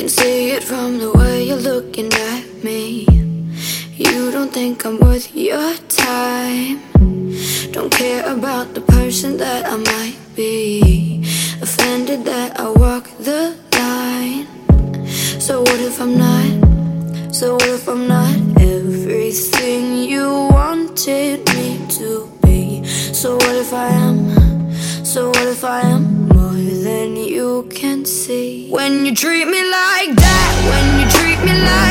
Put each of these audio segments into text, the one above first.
Can see it from the way you're looking at me. You don't think I'm worth your time. Don't care about the person that I might be. Offended that I walk the line. So what if I'm not? So what if I'm not everything you wanted me to be? So what if I am? So what if I am see? When you treat me like that, when you treat me like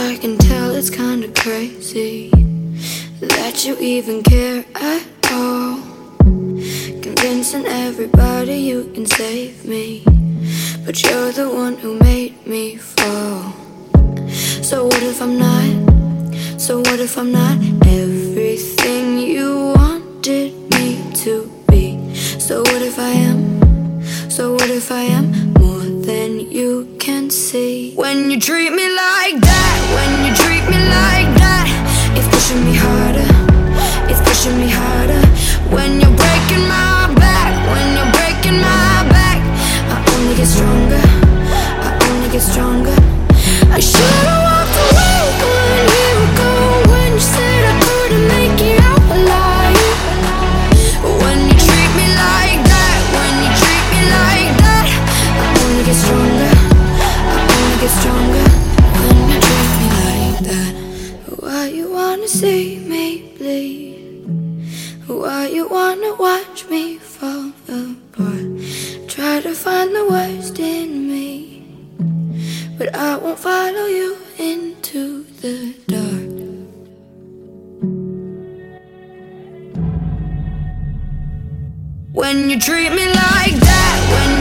I can tell, it's kinda crazy that you even care at all. Convincing everybody you can save me, but you're the one who made me fall. So what if I'm not? So what if I'm not everything you wanted me to be? So what if I am? So what if I am more than you can see? When you treat me you wanna see me bleed? Why you wanna watch me fall apart? Try to find the worst in me, but I won't follow you into the dark. When you treat me like that, when